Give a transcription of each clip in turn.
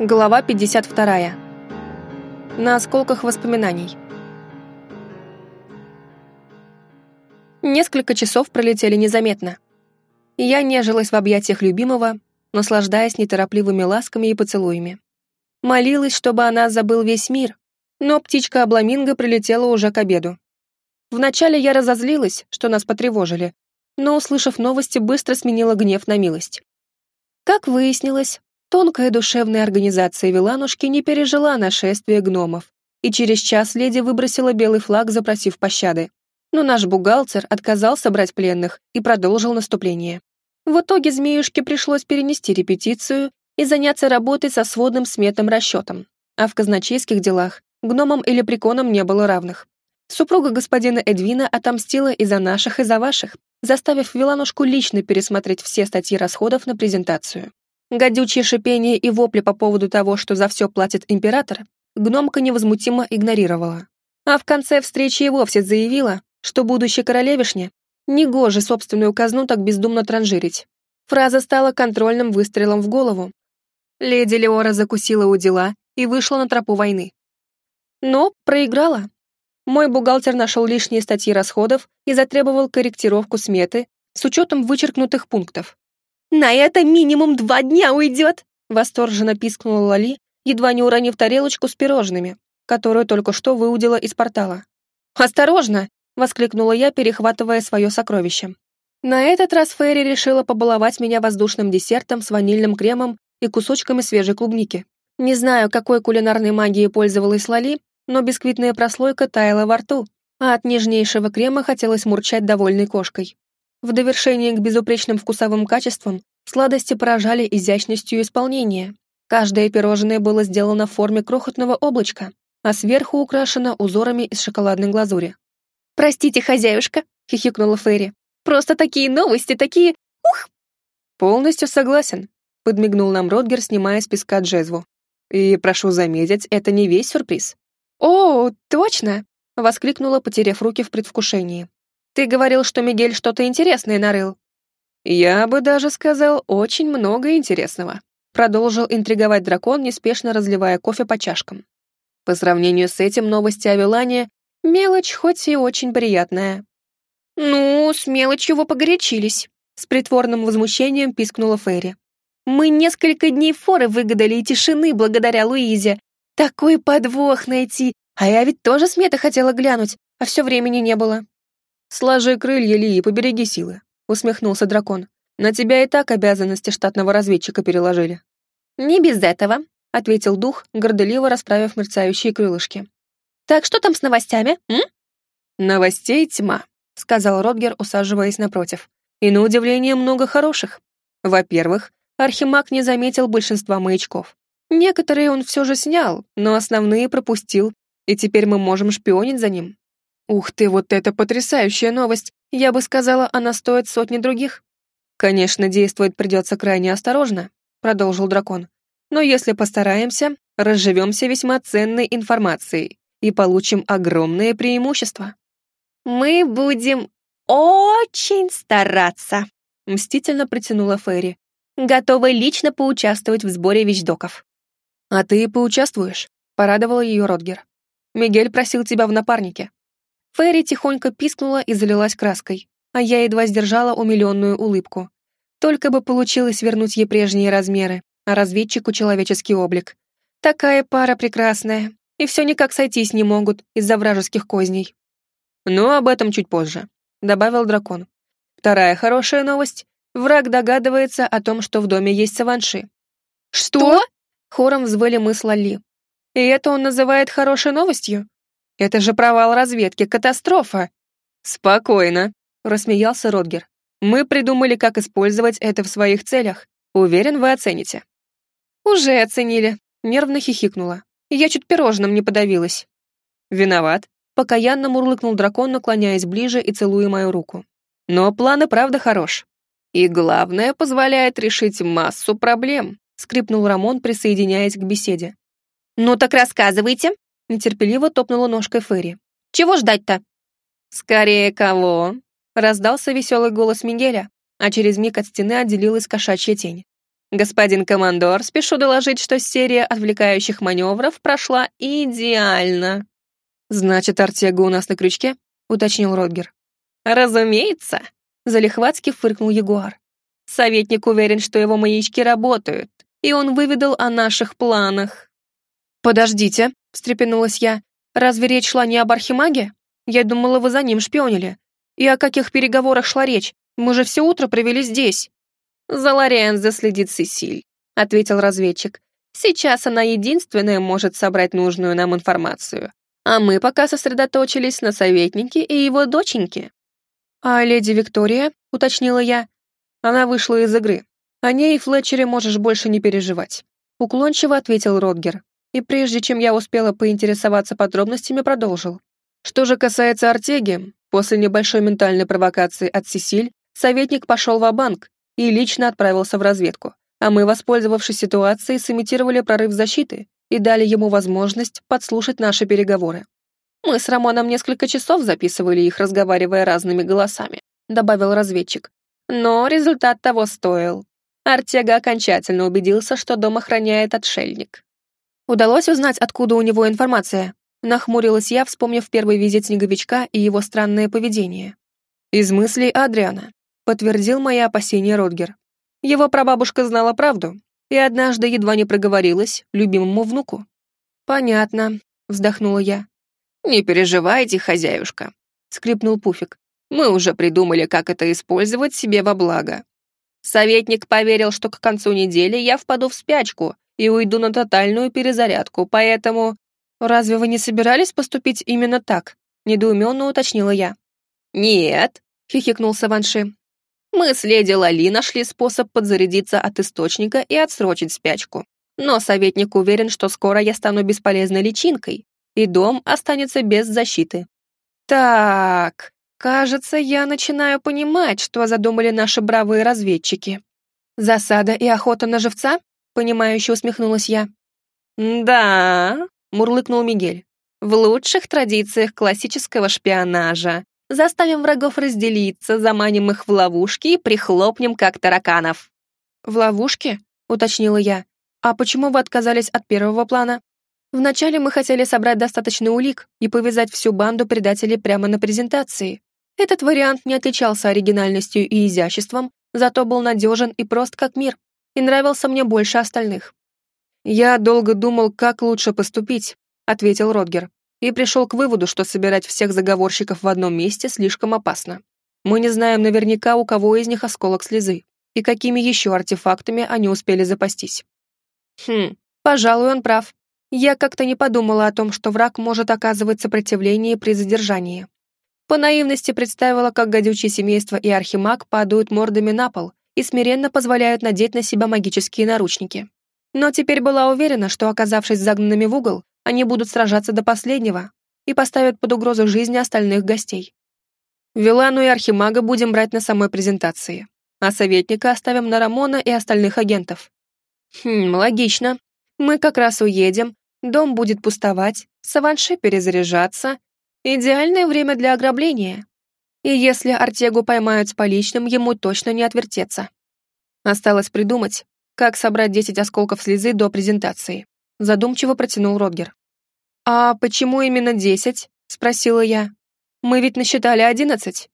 Глава 52. На осколках воспоминаний. Несколько часов пролетели незаметно. Я нежилась в объятиях любимого, наслаждаясь неторопливыми ласками и поцелуями. Молилась, чтобы она забыл весь мир, но птичка Абламинго прилетела уже к обеду. Вначале я разозлилась, что нас потревожили, но, услышав новости, быстро сменила гнев на милость. Как выяснилось, Тонкая душевная организация Виланушки не пережила нашествие гномов, и через час леди выбросила белый флаг, запросив пощады. Но наш бухгалтер отказался брать пленных и продолжил наступление. В итоге змеюшке пришлось перенести репетицию и заняться работой со сводным сметным расчетом, а в казначейских делах гномам или приконам не было равных. Супруга господина Эдвина отомстила и за наших, и за ваших, заставив Виланушку лично пересмотреть все статьи расходов на презентацию. Гадючие шипение и вопли по поводу того, что за все платит император, гномка невозмутимо игнорировала. А в конце встречи и вовсе заявила, что будущей королевишне негоже собственную казну так бездумно транжирить. Фраза стала контрольным выстрелом в голову. Леди Леора закусила у дела и вышла на тропу войны. Но проиграла. Мой бухгалтер нашел лишние статьи расходов и затребовал корректировку сметы с учетом вычеркнутых пунктов. «На это минимум два дня уйдет!» Восторженно пискнула Лали, едва не уронив тарелочку с пирожными, которую только что выудила из портала. «Осторожно!» — воскликнула я, перехватывая свое сокровище. На этот раз Ферри решила побаловать меня воздушным десертом с ванильным кремом и кусочками свежей клубники. Не знаю, какой кулинарной магией пользовалась Лали, но бисквитная прослойка таяла во рту, а от нежнейшего крема хотелось мурчать довольной кошкой. В довершение к безупречным вкусовым качествам сладости поражали изящностью исполнения. Каждое пирожное было сделано в форме крохотного облачка, а сверху украшено узорами из шоколадной глазури. «Простите, хозяюшка», — хихикнула Ферри. «Просто такие новости, такие... Ух!» «Полностью согласен», — подмигнул нам Ротгер, снимая с песка джезву. «И, прошу заметить, это не весь сюрприз». «О, точно!» — воскликнула, потеряв руки в предвкушении. Ты говорил, что Мигель что-то интересное нарыл». «Я бы даже сказал, очень много интересного», продолжил интриговать дракон, неспешно разливая кофе по чашкам. По сравнению с этим новости о Вилане — мелочь, хоть и очень приятная. «Ну, с мелочью вы погорячились», — с притворным возмущением пискнула Ферри. «Мы несколько дней форы выгадали и тишины благодаря Луизе. Такой подвох найти, а я ведь тоже смета хотела глянуть, а все времени не было». «Сложи крылья, Ли, и побереги силы», — усмехнулся дракон. «На тебя и так обязанности штатного разведчика переложили». «Не без этого», — ответил дух, горделиво расправив мерцающие крылышки. «Так что там с новостями, м?» «Новостей тьма», — сказал Ротгер, усаживаясь напротив. «И на удивление много хороших. Во-первых, Архимаг не заметил большинства маячков. Некоторые он все же снял, но основные пропустил, и теперь мы можем шпионить за ним. Ух ты, вот это потрясающая новость! Я бы сказала, она стоит сотни других. Конечно, действовать придется крайне осторожно, продолжил дракон. Но если постараемся, разживемся весьма ценной информацией и получим огромное преимущество. Мы будем очень стараться, мстительно протянула Ферри. Готова лично поучаствовать в сборе вещдоков. А ты поучаствуешь? Порадовал ее Ротгер. Мигель просил тебя в напарнике. Ферри тихонько пискнула и залилась краской, а я едва сдержала умиленную улыбку. Только бы получилось вернуть ей прежние размеры, а разведчику человеческий облик. Такая пара прекрасная, и все никак сойтись не могут из-за вражеских козней. Но об этом чуть позже, добавил дракон. Вторая хорошая новость. Враг догадывается о том, что в доме есть саванши. «Что?» — хором взвыли мы с Лали. «И это он называет хорошей новостью?» Это же провал разведки, катастрофа!» «Спокойно», — рассмеялся Родгер. «Мы придумали, как использовать это в своих целях. Уверен, вы оцените». «Уже оценили», — нервно хихикнула. «Я чуть пирожным не подавилась». «Виноват», — покаянно мурлыкнул дракон, наклоняясь ближе и целуя мою руку. «Но план и правда хорош. И главное, позволяет решить массу проблем», — скрипнул Рамон, присоединяясь к беседе. «Ну так рассказывайте», Нетерпеливо топнула ножкой Ферри. «Чего ждать-то?» «Скорее кого?» Раздался веселый голос Мигеля, а через миг от стены отделилась кошачья тень. Господин командор, спешу доложить, что серия отвлекающих маневров прошла идеально. Значит, Артега у нас на крючке? Уточнил Родгер. Разумеется, залихватски фыркнул Ягуар. Советник уверен, что его маячки работают, и он выведал о наших планах. «Подождите», — встрепенулась я, — «разве речь шла не об архимаге? Я думала, вы за ним шпионили. И о каких переговорах шла речь? Мы же все утро провели здесь». «За Лориензо следит Сесиль», — ответил разведчик. «Сейчас она единственная может собрать нужную нам информацию. А мы пока сосредоточились на советнике и его доченьке». «А леди Виктория?» — уточнила я. Она вышла из игры. О ней и Флетчере можешь больше не переживать. Уклончиво ответил Родгер. И прежде чем я успела поинтересоваться подробностями, продолжил. Что же касается Артеги, после небольшой ментальной провокации от Сесиль, советник пошел в банк и лично отправился в разведку, а мы, воспользовавшись ситуацией, сымитировали прорыв защиты и дали ему возможность подслушать наши переговоры. Мы с Рамоном несколько часов записывали их, разговаривая разными голосами, добавил разведчик. Но результат того стоил. Артега окончательно убедился, что дом охраняет отшельник. Удалось узнать, откуда у него информация? Нахмурилась я, вспомнив первый визит снеговичка и его странное поведение. Из мыслей Адриана подтвердил мои опасения Родгер. Его прабабушка знала правду и однажды едва не проговорилась любимому внуку. «Понятно», — вздохнула я. «Не переживайте, хозяюшка», — скрипнул Пуфик. «Мы уже придумали, как это использовать себе во благо. Советник поверил, что к концу недели я впаду в спячку и уйду на тотальную перезарядку, поэтому...» «Разве вы не собирались поступить именно так?» — недоуменно уточнила я. «Нет», — хихикнул Саванши. Мы с леди Лали нашли способ подзарядиться от источника и отсрочить спячку. Но советник уверен, что скоро я стану бесполезной личинкой, и дом останется без защиты. Так, кажется, я начинаю понимать, что задумали наши бравые разведчики. Засада и охота на живца? Понимающе усмехнулась я. Да, мурлыкнул Мигель. В лучших традициях классического шпионажа. Заставим врагов разделиться, заманим их в ловушки и прихлопнем, как тараканов». «В ловушки?» — уточнила я. «А почему вы отказались от первого плана?» «Вначале мы хотели собрать достаточный улик и повязать всю банду предателей прямо на презентации. Этот вариант не отличался оригинальностью и изяществом, зато был надежен и прост как мир, и нравился мне больше остальных». «Я долго думал, как лучше поступить», — ответил Родгер и пришел к выводу, что собирать всех заговорщиков в одном месте слишком опасно. Мы не знаем наверняка, у кого из них осколок слезы, и какими еще артефактами они успели запастись. Хм, пожалуй, он прав. Я как-то не подумала о том, что враг может оказывать сопротивление при задержании. По наивности представила, как гадючие семейства и архимаг падают мордами на пол и смиренно позволяют надеть на себя магические наручники. Но теперь была уверена, что, оказавшись загнанными в угол, они будут сражаться до последнего и поставят под угрозу жизни остальных гостей. Вилану и Архимага будем брать на самой презентации, а советника оставим на Рамона и остальных агентов. Хм, логично. Мы как раз уедем, дом будет пустовать, Саванше перезаряжаться. Идеальное время для ограбления. И если Артегу поймают с поличным, ему точно не отвертеться. Осталось придумать, как собрать 10 осколков слезы до презентации. Задумчиво протянул Родгер. «А почему именно десять?» — спросила я. «Мы ведь насчитали одиннадцать».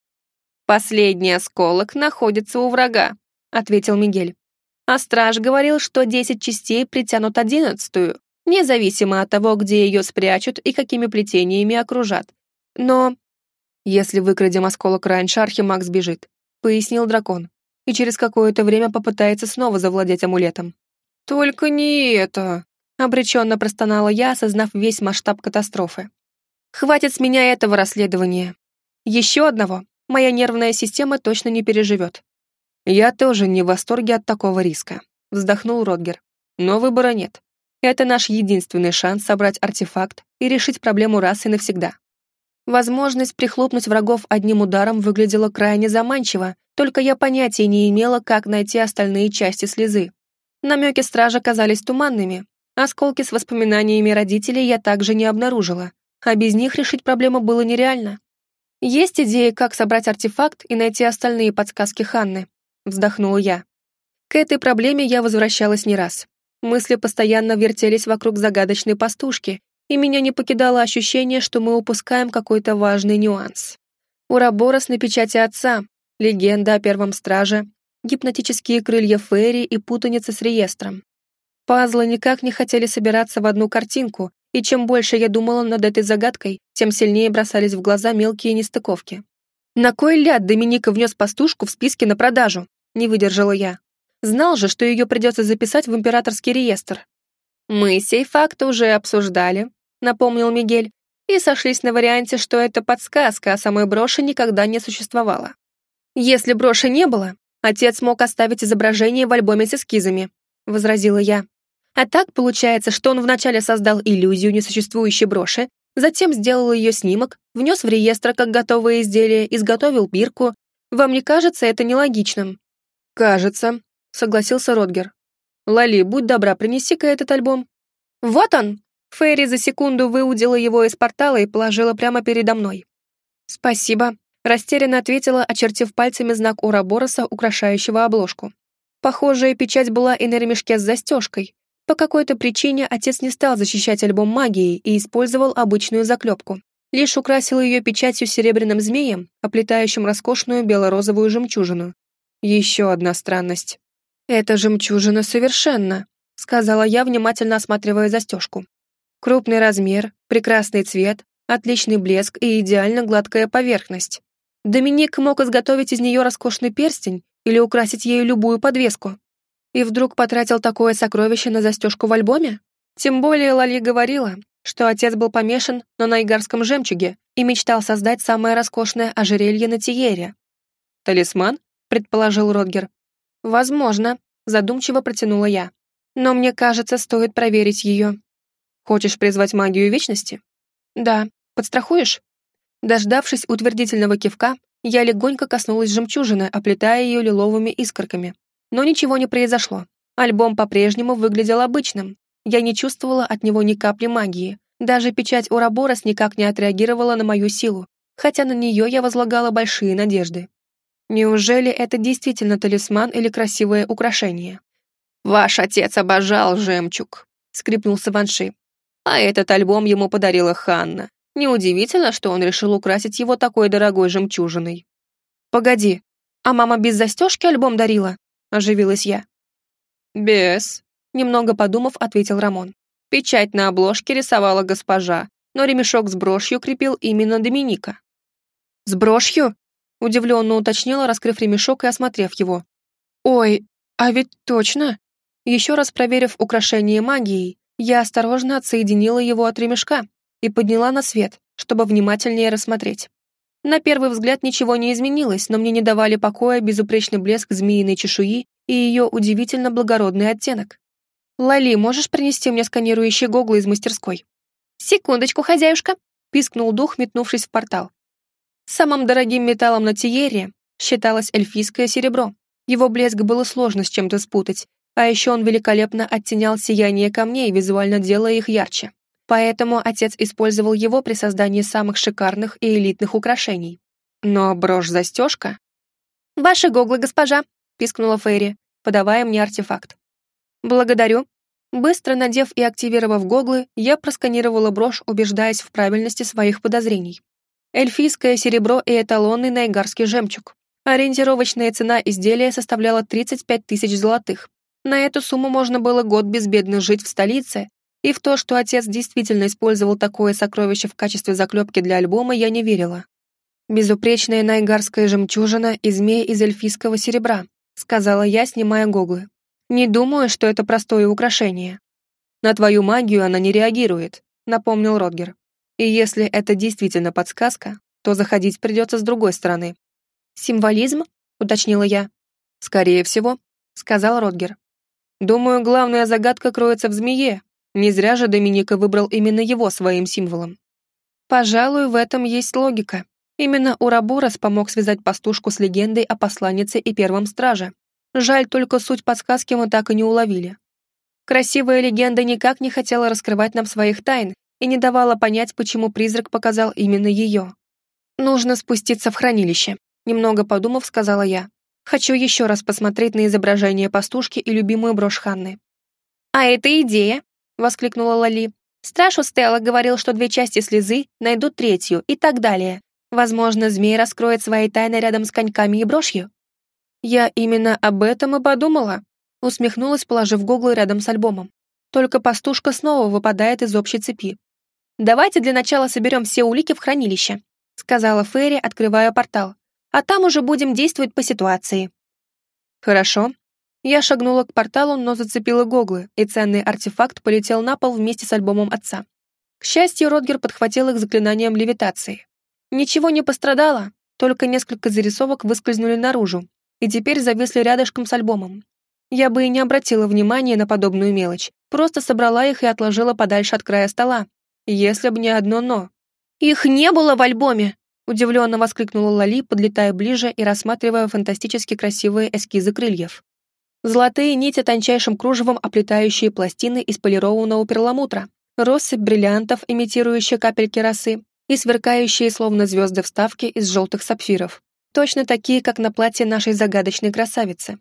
«Последний осколок находится у врага», — ответил Мигель. «А страж говорил, что десять частей притянут одиннадцатую, независимо от того, где ее спрячут и какими плетениями окружат. Но...» «Если выкрадем осколок раньше, Архимаг сбежит», — пояснил дракон, и через какое-то время попытается снова завладеть амулетом. «Только не это», Обреченно простонала я, осознав весь масштаб катастрофы. Хватит с меня этого расследования. Еще одного моя нервная система точно не переживет. Я тоже не в восторге от такого риска, вздохнул Родгер. Но выбора нет. Это наш единственный шанс собрать артефакт и решить проблему раз и навсегда. Возможность прихлопнуть врагов одним ударом выглядела крайне заманчиво, только я понятия не имела, как найти остальные части слезы. Намеки стража казались туманными, Осколки с воспоминаниями родителей я также не обнаружила, а без них решить проблему было нереально. Есть идея, как собрать артефакт и найти остальные подсказки Ханны, вздохнула я. К этой проблеме я возвращалась не раз. Мысли постоянно вертелись вокруг загадочной пастушки, и меня не покидало ощущение, что мы упускаем какой-то важный нюанс. Ураборос на печати отца, легенда о первом страже, гипнотические крылья Ферри и путаница с реестром. Пазлы никак не хотели собираться в одну картинку, и чем больше я думала над этой загадкой, тем сильнее бросались в глаза мелкие нестыковки. «На кой ляд Доминика внес пастушку в списке на продажу?» — не выдержала я. Знал же, что ее придется записать в императорский реестр. «Мы сей факт уже обсуждали», — напомнил Мигель, и сошлись на варианте, что это подсказка, а самой броши никогда не существовало. «Если броши не было, отец мог оставить изображение в альбоме с эскизами», — возразила я. А так получается, что он вначале создал иллюзию несуществующей броши, затем сделал ее снимок, внес в реестр как готовое изделие, изготовил бирку. Вам не кажется это нелогичным? «Кажется», согласился Родгер. «Лали, будь добра, принеси-ка этот альбом». «Вот он!» Фейри за секунду выудила его из портала и положила прямо передо мной. «Спасибо», — растерянно ответила, очертив пальцами знак Урабороса, украшающего обложку. Похожая печать была и на ремешке с застежкой. По какой-то причине отец не стал защищать альбом магией и использовал обычную заклепку. Лишь украсил ее печатью серебряным змеем, оплетающим роскошную бело-розовую жемчужину. Еще одна странность. «Это жемчужина совершенно», — сказала я, внимательно осматривая застежку. Крупный размер, прекрасный цвет, отличный блеск и идеально гладкая поверхность. Доминик мог изготовить из нее роскошный перстень или украсить ею любую подвеску. И вдруг потратил такое сокровище на застежку в альбоме? Тем более Лали говорила, что отец был помешан на найгарском жемчуге и мечтал создать самое роскошное ожерелье на Тиере. «Талисман?» — предположил Родгер. «Возможно», — задумчиво протянула я. «Но мне кажется, стоит проверить ее». «Хочешь призвать магию вечности?» «Да. Подстрахуешь?» Дождавшись утвердительного кивка, я легонько коснулась жемчужины, оплетая ее лиловыми искорками. Но ничего не произошло. Альбом по-прежнему выглядел обычным. Я не чувствовала от него ни капли магии. Даже печать Ураборос никак не отреагировала на мою силу, хотя на нее я возлагала большие надежды. Неужели это действительно талисман или красивое украшение? «Ваш отец обожал жемчуг», — скрипнул Саванши. «А этот альбом ему подарила Ханна. Неудивительно, что он решил украсить его такой дорогой жемчужиной». «Погоди, а мама без застежки альбом дарила?» — оживилась я. «Без», — немного подумав, ответил Рамон. Печать на обложке рисовала госпожа, но ремешок с брошью крепил именно Доминика. «С брошью?» Удивленно уточнила, раскрыв ремешок и осмотрев его. «Ой, а ведь точно!» Еще раз проверив украшение магией, я осторожно отсоединила его от ремешка и подняла на свет, чтобы внимательнее рассмотреть. На первый взгляд ничего не изменилось, но мне не давали покоя безупречный блеск змеиной чешуи и ее удивительно благородный оттенок. «Лали, можешь принести мне сканирующие гоглы из мастерской?» «Секундочку, хозяюшка!» — пискнул дух, метнувшись в портал. Самым дорогим металлом на Тиере считалось эльфийское серебро. Его блеск было сложно с чем-то спутать, а еще он великолепно оттенял сияние камней, визуально делая их ярче. Поэтому отец использовал его при создании самых шикарных и элитных украшений. Но брошь-застежка... «Ваши гоглы, госпожа!» — пискнула Фейри, подавая мне артефакт. «Благодарю». Быстро надев и активировав гоглы, я просканировала брошь, убеждаясь в правильности своих подозрений эльфийское серебро и эталонный найгарский жемчуг. Ориентировочная цена изделия составляла 35 тысяч золотых. На эту сумму можно было год безбедно жить в столице, и в то, что отец действительно использовал такое сокровище в качестве заклепки для альбома, я не верила. «Безупречная найгарская жемчужина и змея из эльфийского серебра», сказала я, снимая гоглы. «Не думаю, что это простое украшение». «На твою магию она не реагирует», напомнил Родгер. И если это действительно подсказка, то заходить придется с другой стороны. «Символизм?» — уточнила я. «Скорее всего», — сказал Родгер. «Думаю, главная загадка кроется в змее. Не зря же Доминика выбрал именно его своим символом». «Пожалуй, в этом есть логика. Именно Ураборос помог связать пастушку с легендой о посланнице и первом страже. Жаль, только суть подсказки мы так и не уловили. Красивая легенда никак не хотела раскрывать нам своих тайн, и не давала понять, почему призрак показал именно ее. «Нужно спуститься в хранилище», — немного подумав, сказала я. Хочу еще раз посмотреть на изображение пастушки и любимую брошь Ханны. «А это идея!» — воскликнула Лали. «Страж у Стелла говорил, что две части слезы найдут третью и так далее. Возможно, змей раскроет свои тайны рядом с коньками и брошью». «Я именно об этом и подумала», — усмехнулась, положив гоглы рядом с альбомом. Только пастушка снова выпадает из общей цепи. «Давайте для начала соберем все улики в хранилище», — сказала Ферри, открывая портал а там уже будем действовать по ситуации». «Хорошо». Я шагнула к порталу, но зацепила гоглы, и ценный артефакт полетел на пол вместе с альбомом отца. К счастью, Родгер подхватил их заклинанием левитации. Ничего не пострадало, только несколько зарисовок выскользнули наружу и теперь зависли рядышком с альбомом. Я бы и не обратила внимания на подобную мелочь, просто собрала их и отложила подальше от края стола, если бы не одно «но». «Их не было в альбоме!» Удивленно воскликнула Лали, подлетая ближе и рассматривая фантастически красивые эскизы крыльев. Золотые нити тончайшим кружевом оплетающие пластины из полированного перламутра, россыпь бриллиантов, имитирующие капельки росы, и сверкающие, словно звезды вставки из желтых сапфиров, точно такие, как на платье нашей загадочной красавицы.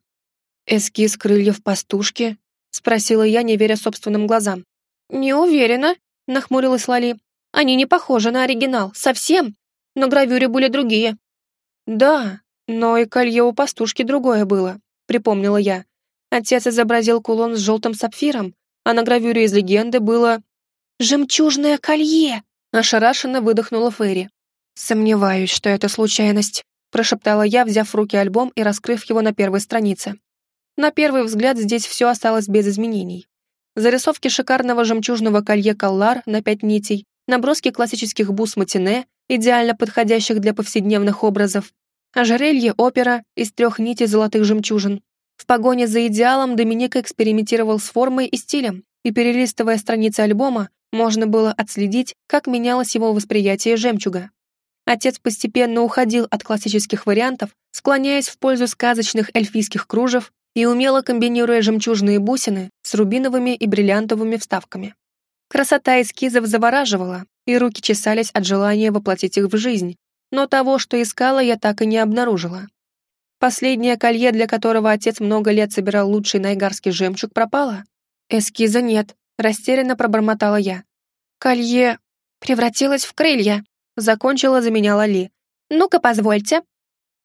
«Эскиз крыльев пастушки?» — спросила я, не веря собственным глазам. «Не уверена», — нахмурилась Лали. «Они не похожи на оригинал, совсем. На гравюре были другие». «Да, но и колье у пастушки другое было», — припомнила я. Отец изобразил кулон с желтым сапфиром, а на гравюре из легенды было... «Жемчужное колье!» — ошарашенно выдохнула Ферри. «Сомневаюсь, что это случайность», — прошептала я, взяв в руки альбом и раскрыв его на первой странице. На первый взгляд здесь все осталось без изменений. Зарисовки шикарного жемчужного колье коллар на пять нитей, наброски классических бус матине, идеально подходящих для повседневных образов, ожерелье опера из трех нитей золотых жемчужин. В погоне за идеалом Доминика экспериментировал с формой и стилем, и перелистывая страницы альбома, можно было отследить, как менялось его восприятие жемчуга. Отец постепенно уходил от классических вариантов, склоняясь в пользу сказочных эльфийских кружев и умело комбинируя жемчужные бусины с рубиновыми и бриллиантовыми вставками. Красота эскизов завораживала, и руки чесались от желания воплотить их в жизнь, но того, что искала, я так и не обнаружила. Последнее колье, для которого отец много лет собирал лучший найгарский жемчуг, пропало. Эскиза нет, растерянно пробормотала я. Колье превратилось в крылья, закончила за меня Лали. Ну-ка, позвольте.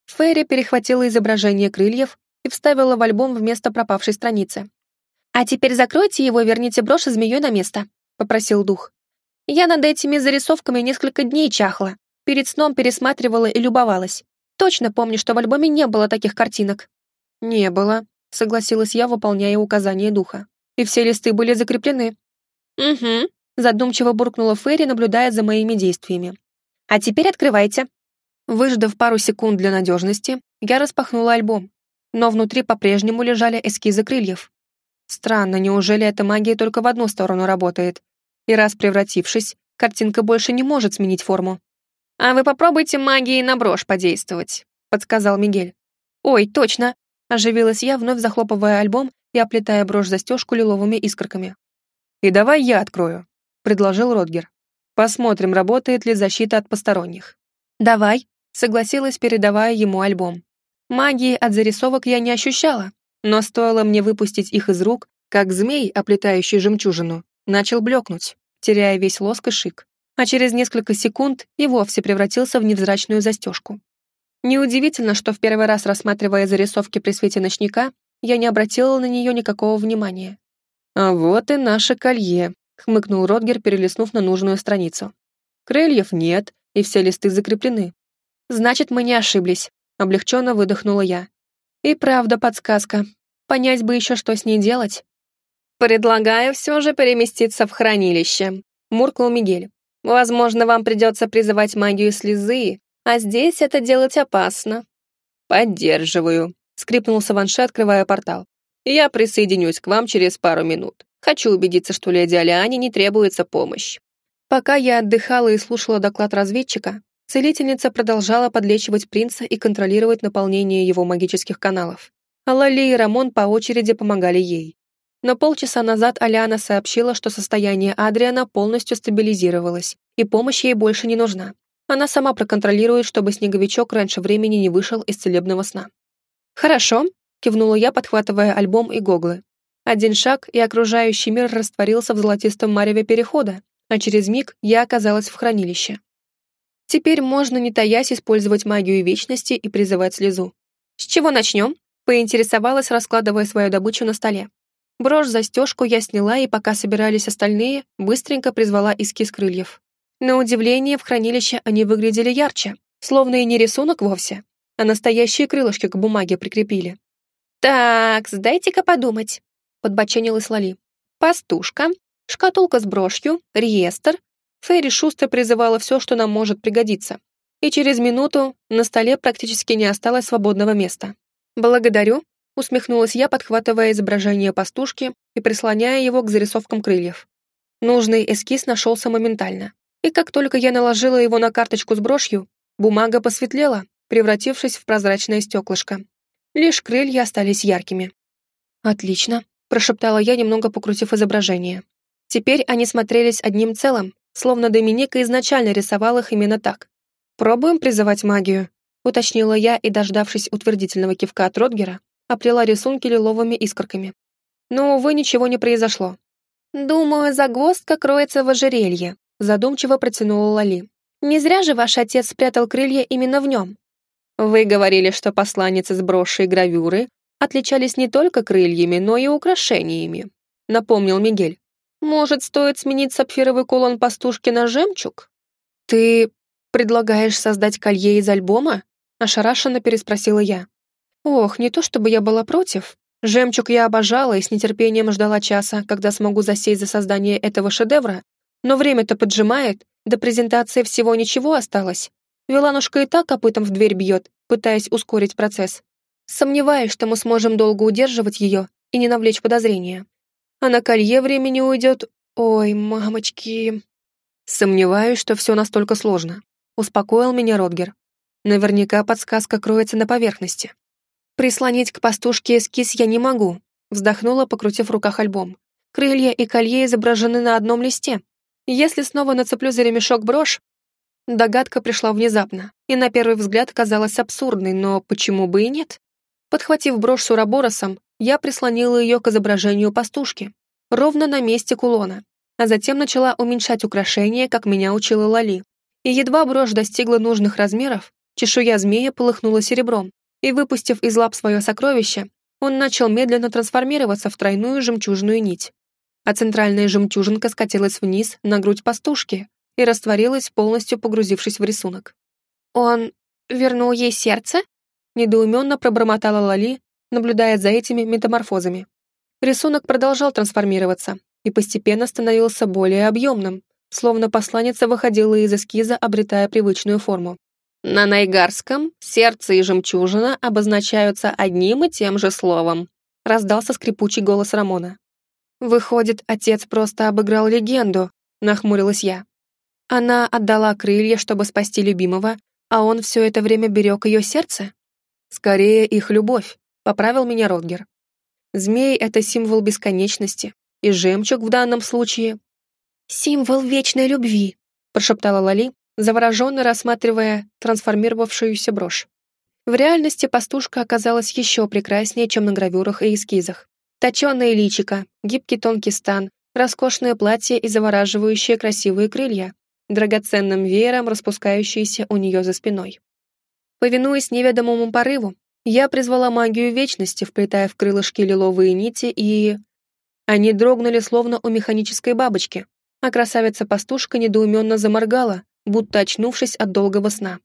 Ферри перехватила изображение крыльев и вставила в альбом вместо пропавшей страницы. «А теперь закройте его и верните брошь со змеей на место», — попросил дух. Я над этими зарисовками несколько дней чахла. Перед сном пересматривала и любовалась. Точно помню, что в альбоме не было таких картинок. Не было, согласилась я, выполняя указания духа. И все листы были закреплены. Угу, задумчиво буркнула Ферри, наблюдая за моими действиями. А теперь открывайте. Выждав пару секунд для надежности, я распахнула альбом, но внутри по-прежнему лежали эскизы крыльев. Странно, неужели эта магия только в одну сторону работает? и раз превратившись, картинка больше не может сменить форму. «А вы попробуйте магией на брошь подействовать», — подсказал Мигель. «Ой, точно!» — оживилась я, вновь захлопывая альбом и оплетая брошь-застежку лиловыми искорками. «И давай я открою», — предложил Родгер. «Посмотрим, работает ли защита от посторонних». «Давай», — согласилась, передавая ему альбом. Магии от зарисовок я не ощущала, но стоило мне выпустить их из рук, как змей, оплетающий жемчужину, начал блекнуть, теряя весь лоск и шик, а через несколько секунд и вовсе превратился в невзрачную застежку. Неудивительно, что в первый раз рассматривая зарисовки при свете ночника, я не обратила на нее никакого внимания. «А вот и наше колье», — хмыкнул Родгер, перелистнув на нужную страницу. «Крыльев нет, и все листы закреплены». «Значит, мы не ошиблись», — облегченно выдохнула я. «И правда подсказка. Понять бы еще, что с ней делать». «Предлагаю все же переместиться в хранилище», — муркнул Мигель. «Возможно, вам придется призывать магию слезы, а здесь это делать опасно». «Поддерживаю», — скрипнул Саванше, открывая портал. «Я присоединюсь к вам через пару минут. Хочу убедиться, что леди Алиане не требуется помощь». Пока я отдыхала и слушала доклад разведчика, целительница продолжала подлечивать принца и контролировать наполнение его магических каналов. А Лали и Рамон по очереди помогали ей. Но полчаса назад Аляна сообщила, что состояние Адриана полностью стабилизировалось, и помощь ей больше не нужна. Она сама проконтролирует, чтобы снеговичок раньше времени не вышел из целебного сна. «Хорошо», — кивнула я, подхватывая альбом и гоглы. Один шаг, и окружающий мир растворился в золотистом мареве перехода, а через миг я оказалась в хранилище. Теперь можно, не таясь, использовать магию вечности и призывать слезу. «С чего начнем?» — поинтересовалась, раскладывая свою добычу на столе. Брошь-застежку я сняла, и пока собирались остальные, быстренько призвала эскиз крыльев. На удивление, в хранилище они выглядели ярче, словно и не рисунок вовсе, а настоящие крылышки к бумаге прикрепили. «Так, дайте-ка подумать подбоченилась Лали. «Пастушка, шкатулка с брошью, реестр». Фейри шустро призывала все, что нам может пригодиться. И через минуту на столе практически не осталось свободного места. «Благодарю», — усмехнулась я, подхватывая изображение пастушки и прислоняя его к зарисовкам крыльев. Нужный эскиз нашелся моментально. И как только я наложила его на карточку с брошью, бумага посветлела, превратившись в прозрачное стеклышко. Лишь крылья остались яркими. «Отлично», прошептала я, немного покрутив изображение. Теперь они смотрелись одним целым, словно Доминика изначально рисовал их именно так. «Пробуем призывать магию», — уточнила я и, дождавшись утвердительного кивка от Ротгера, оплела рисунки лиловыми искорками. Но, увы, ничего не произошло. «Думаю, загвоздка кроется в ожерелье», — задумчиво протянула Лали. «Не зря же ваш отец спрятал крылья именно в нем». «Вы говорили, что посланница с броши и гравюры отличались не только крыльями, но и украшениями», — напомнил Мигель. «Может, стоит сменить сапфировый кулон пастушки на жемчуг?» «Ты предлагаешь создать колье из альбома?» — ошарашенно переспросила я. «Ох, не то чтобы я была против. Жемчуг я обожала и с нетерпением ждала часа, когда смогу засесть за создание этого шедевра, но время-то поджимает, до презентации всего ничего осталось. Виланушка и так копытом в дверь бьет, пытаясь ускорить процесс. Сомневаюсь, что мы сможем долго удерживать ее и не навлечь подозрения. А на колье времени уйдет... Ой, мамочки... Сомневаюсь, что все настолько сложно. Успокоил меня Родгер. Наверняка подсказка кроется на поверхности. Прислонить к пастушке эскиз я не могу, вздохнула, покрутив в руках альбом. Крылья и колье изображены на одном листе. Если снова нацеплю за ремешок брошь... Догадка пришла внезапно, и на первый взгляд казалась абсурдной, но почему бы и нет? Подхватив брошь с уроборосом, я прислонила ее к изображению пастушки, ровно на месте кулона, а затем начала уменьшать украшение, как меня учила Лали. И едва брошь достигла нужных размеров, чешуя змея полыхнула серебром, и, выпустив из лап свое сокровище, он начал медленно трансформироваться в тройную жемчужную нить. А центральная жемчужинка скатилась вниз на грудь пастушки и растворилась, полностью погрузившись в рисунок. «Он вернул ей сердце?» недоуменно пробормотала Лали, наблюдая за этими метаморфозами. Рисунок продолжал трансформироваться и постепенно становился более объемным, словно посланница выходила из эскиза, обретая привычную форму. На найгарском сердце и жемчужина обозначаются одним и тем же словом, раздался скрипучий голос Рамона. Выходит, отец просто обыграл легенду, нахмурилась я. Она отдала крылья, чтобы спасти любимого, а он все это время берег ее сердце? Скорее, их любовь, поправил меня Ротгер. Змей — это символ бесконечности, и жемчуг в данном случае... «Символ вечной любви», — прошептала Лали, завороженно рассматривая трансформировавшуюся брошь. В реальности пастушка оказалась еще прекраснее, чем на гравюрах и эскизах. Точеное личико, гибкий тонкий стан, роскошное платье и завораживающие красивые крылья, драгоценным веером распускающиеся у нее за спиной. Повинуясь неведомому порыву, я призвала магию вечности, вплетая в крылышки лиловые нити, и... Они дрогнули, словно у механической бабочки, а красавица-пастушка недоуменно заморгала, будто очнувшись от долгого сна.